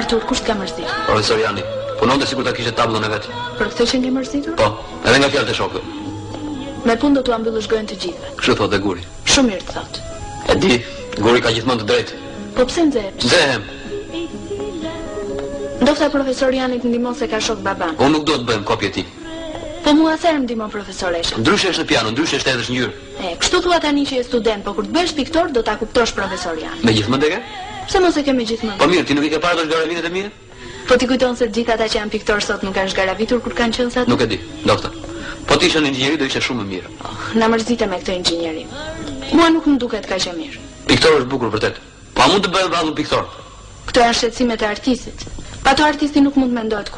Artur, kush të ka mërzitur? Profesor Jani. Punonte sikur ta kishte tabullën e vet. Për këtë qenke mërzitur? Po, edhe nga fjalët e shokëve. Me punë do t'ua mbyllësh gojën të gjithëve. Kështu thotë dhe Guri. Shumë mirë të thotë. E di, Guri ka gjithmonë të drejtë. Po pse nxehesh? Nxehem. Ndofta profesor Jani të ndihmon se ka shok baban. Unë nuk do të bëhem kopje e tij. Po mua sa më ndihmon profesoresha. Ndryshe është në piano, ndryshe është edhe në ngjyrë. E, kështu thua tani që je student, po kur të bëhesh piktor do ta kuptosh profesor Janin. Me gjithë mend e ke? Pse mos e ke me gjithë mend? Po mirë, ti nuk i ke parë ato zhgarravinat e mia? Po ti kujton se të gjithë ata që janë piktorë sot nuk kanë zhgarravitur kur kanë qenë sa ti? Nuk e di, ndoshta. Po të ishe në inxhinieri do ishe shumë më mirë. Oh, na mërzite me këtë inxhinieri. Mua nuk më duket kaq e mirë. Piktor është bukur vërtet. Po a mund të bëhem vallë piktor? Këto janë shqetësimet e artistit. Pa to artisti nuk mund të mendohet